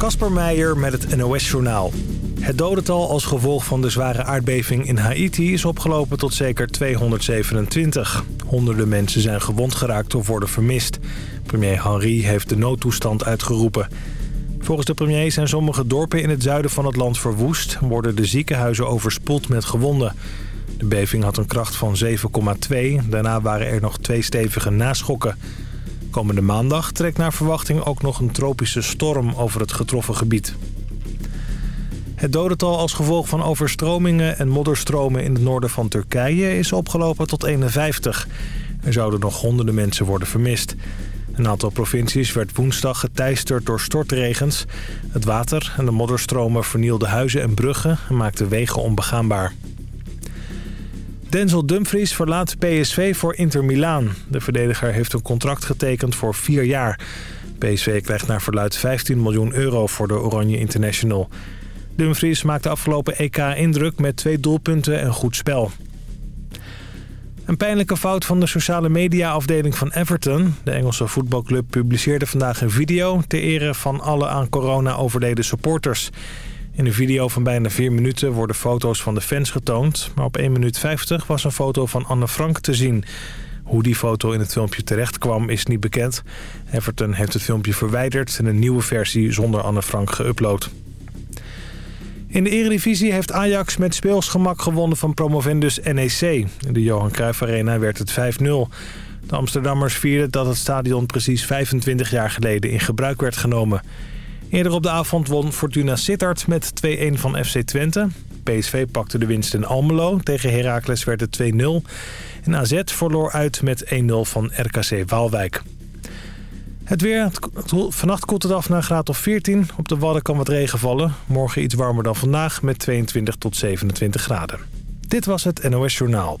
Kasper Meijer met het NOS-journaal. Het dodental als gevolg van de zware aardbeving in Haiti is opgelopen tot zeker 227. Honderden mensen zijn gewond geraakt of worden vermist. Premier Henry heeft de noodtoestand uitgeroepen. Volgens de premier zijn sommige dorpen in het zuiden van het land verwoest... worden de ziekenhuizen overspoeld met gewonden. De beving had een kracht van 7,2. Daarna waren er nog twee stevige naschokken. Komende maandag trekt naar verwachting ook nog een tropische storm over het getroffen gebied. Het dodental als gevolg van overstromingen en modderstromen in het noorden van Turkije is opgelopen tot 51. Er zouden nog honderden mensen worden vermist. Een aantal provincies werd woensdag geteisterd door stortregens. Het water en de modderstromen vernielden huizen en bruggen en maakten wegen onbegaanbaar. Denzel Dumfries verlaat PSV voor Inter Milaan. De verdediger heeft een contract getekend voor vier jaar. PSV krijgt naar verluid 15 miljoen euro voor de Oranje International. Dumfries maakte afgelopen EK indruk met twee doelpunten en goed spel. Een pijnlijke fout van de sociale media-afdeling van Everton. De Engelse voetbalclub publiceerde vandaag een video... ter ere van alle aan corona overleden supporters. In een video van bijna vier minuten worden foto's van de fans getoond... maar op 1 minuut 50 was een foto van Anne Frank te zien. Hoe die foto in het filmpje terecht kwam is niet bekend. Everton heeft het filmpje verwijderd... en een nieuwe versie zonder Anne Frank geüpload. In de Eredivisie heeft Ajax met speelsgemak gewonnen van promovendus NEC. In de Johan Cruijff Arena werd het 5-0. De Amsterdammers vierden dat het stadion precies 25 jaar geleden in gebruik werd genomen. Eerder op de avond won Fortuna Sittard met 2-1 van FC Twente. PSV pakte de winst in Almelo. Tegen Heracles werd het 2-0. En AZ verloor uit met 1-0 van RKC Waalwijk. Het weer. Vannacht koelt het af naar een graad of 14. Op de Wadden kan wat regen vallen. Morgen iets warmer dan vandaag met 22 tot 27 graden. Dit was het NOS Journaal.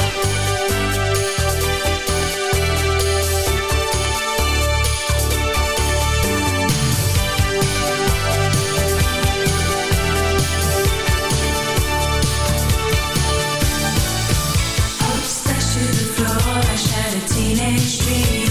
See. Ooh,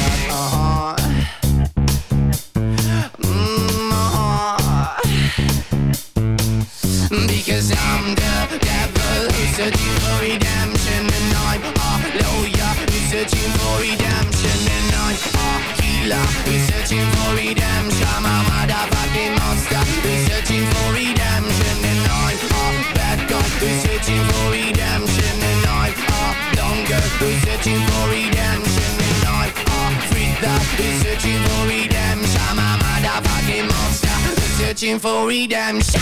Searching for redemption And I'm a healer who's searching for redemption. I'm a motherfucking monster. Who's searching for redemption And I'm a bad guy. Who's searching for redemption And I'm a dumb who's searching for redemption And I'm a freak who's searching for redemption. I'm a motherfucking monster. Who's searching for redemption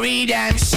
for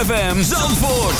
ZFM Zandvoort.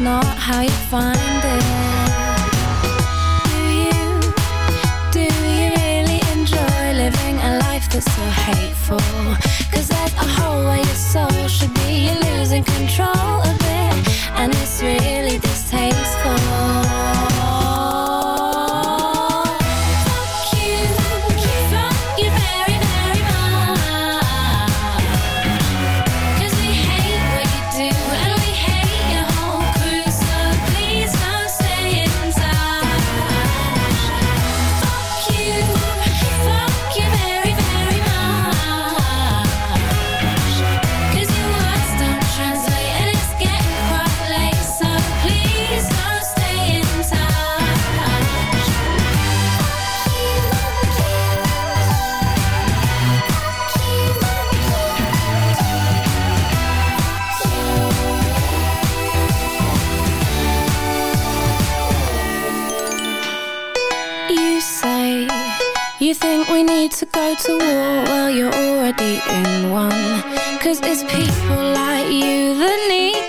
Not how you find it.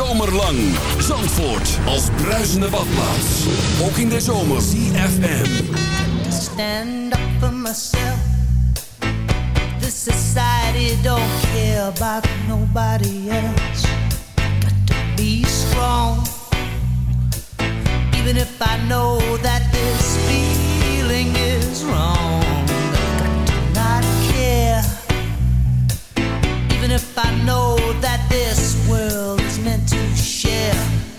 zomerlang. Zandvoort als bruisende badplaats. Ook in de zomer. CFM. Stand up for myself. This society don't care about nobody else. Got to be strong. Even if I know that this feeling is wrong. Not care. Even if I know that this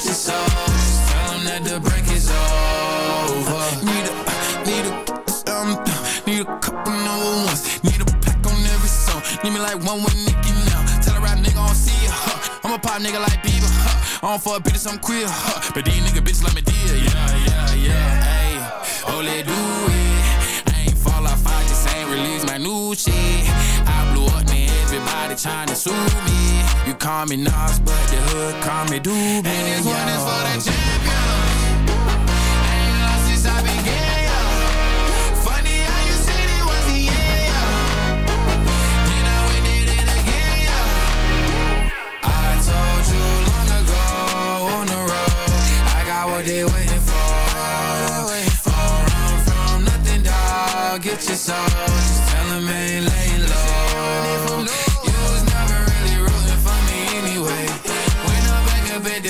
Get your soul. Just tell 'em that the break is over. Need a, need a, um, need a couple number ones. Need a pack on every song. Need me like one with Nicki now. Tell a rap nigga I don't see it, huh? I'm a pop nigga like Bieber, huh? I don't fuck bitches, I'm queer, huh? But these nigga bitches let me deal, yeah, yeah, yeah. Hey, oh, let do it. I ain't fall off, I just ain't release my new shit. I everybody to sue me. You call me Nas, but the hood call me Doobie. And this one is for the champion. Ain't lost since I began. Funny how you said it was a yeah, yo. I went it again. I told you long ago on the road, I got what they waiting for. Don't run from nothing, dog. Get your soul. Just tell 'em ain't laying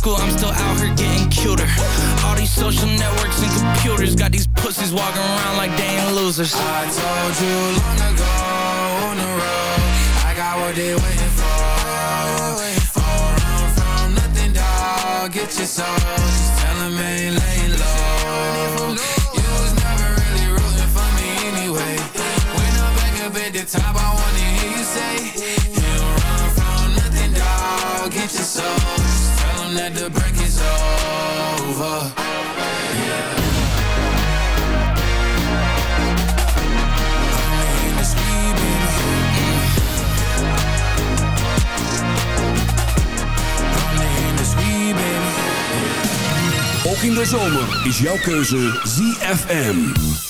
school, I'm still out here getting cuter. All these social networks and computers got these pussies walking around like they ain't losers. I told you long ago on the road, I got what they waiting for. Oh, run from nothing, dog. Get your soul, just tell 'em ain't laying low. You was never really rooting for me anyway. When I'm back up at the top, I wanna hear you say, You run from nothing, dog. Get your soul, just tell 'em that the break is over. In the street, baby. Only in the street, baby. Ook in de zomer is jouw keuze ZFM.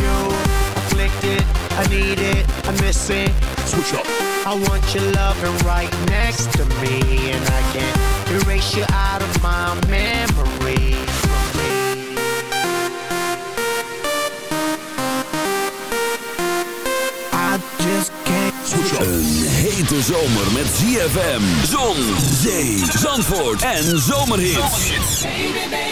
you. Afflicted, I need it, I miss it. Switch up. I want your loving right next to me, and I can't erase you out of my memory. I just can't. Switch up. Een hete zomer met ZFM, zon, zee, zandvoort en zomerhits. Baby,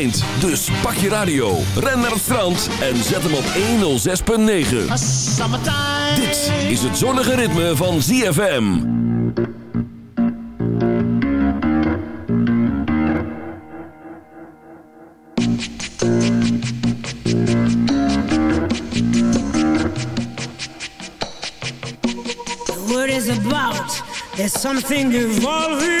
Dus pak je radio, ren naar het strand en zet hem op 106.9. Dit is het zonnige ritme van ZFM. The word is about, there's something evolving.